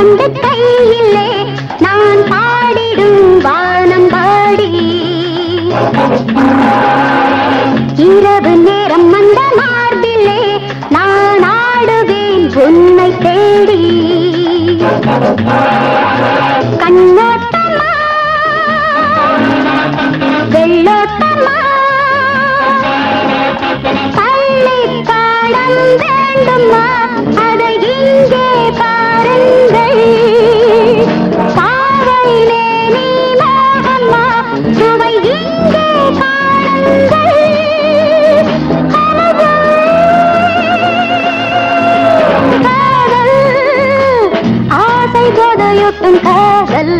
உண்டு கையிலே நான் பாடிடும் வானம் பாடி. இரவு நேரம் அந்த மார்பிலே நான் ஆடுவேன் உன்னை தேடி. போதையொட்டும் காதல்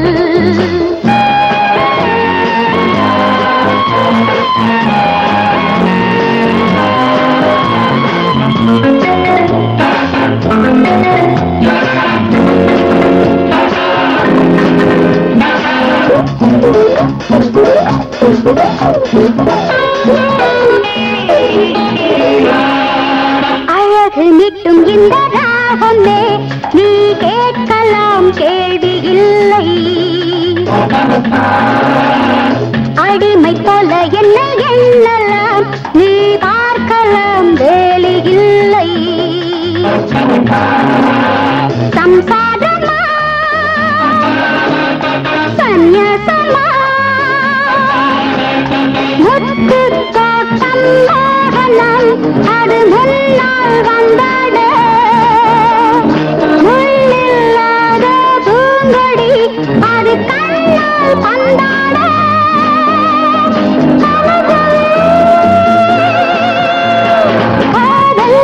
அழகு மீட்டும் இந்த ராகமே நீ கேட்கலாம் கேள்வி இல்லை. அடிமை போல என்ன எண்ணலாம் நீ பார்க்கலாம் வே அது கண்ணால் பந்தாட. காதல்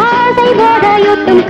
ஆசை போதையொட்டும்